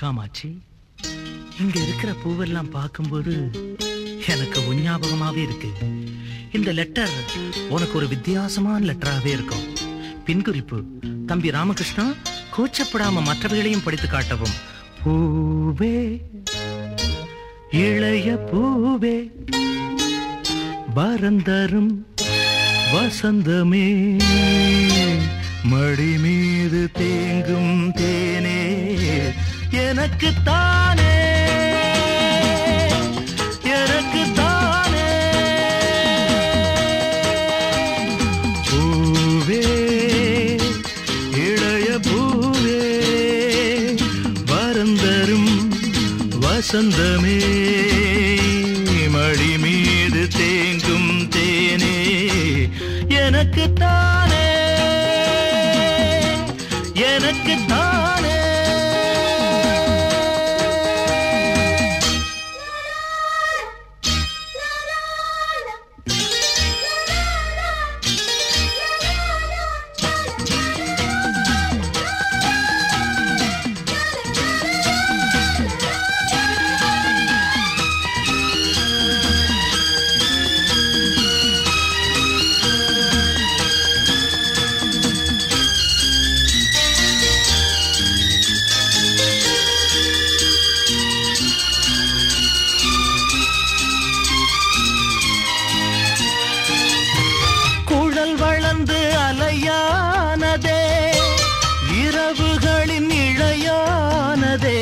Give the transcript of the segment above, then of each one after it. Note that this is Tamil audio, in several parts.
காமாட்சி இங்க இருக்கிற பூவெல்லாம் பார்க்கும்போது எனக்கு உன் ஞாபகமாவே இருக்கு. இந்த லெட்டர் உனக்கு ஒரு வித்தியாசமான லெட்டராகவே இருக்கும். பின்குறிப்பு தம்பி ராமகிருஷ்ணா கூச்சப்படாம மற்றவர்களையும் படித்து காட்டவும். பூவே இளைய பூவே வரந்தரும் வசந்தமே மடி மீது தேங்கும் தே எனக்கு தானே எனக்கு தானே பூவே இளைய பூவே வரந்தரும் வசந்தமே. மடி மீது தேங்கும் தேனே எனக்கு தானே எனக்கு தானே அலையானதே இரவுகளின் இழையானதே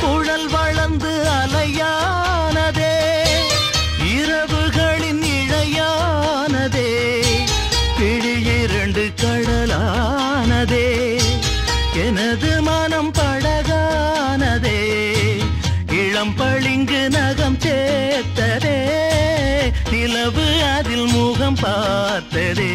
குழல் வளர்ந்து அலையா நிலவு அதில் முகம் பார்த்ததே.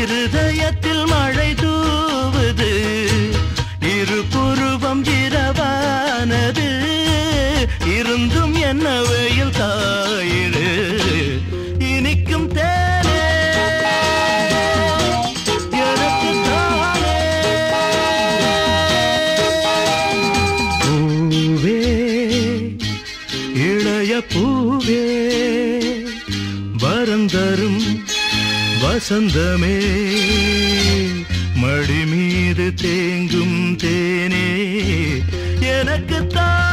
இருதயத்தில் மழை தூவுது. இரு புருவம் இரவானது. இருந்தும் என்ன வெயில் காயிடு இனிக்கும் தேனே. எனக்கு தானே. பூவே இளைய பூவே வசந்தமே மடி மீது தேங்கும் தேனே எனக்கு தான்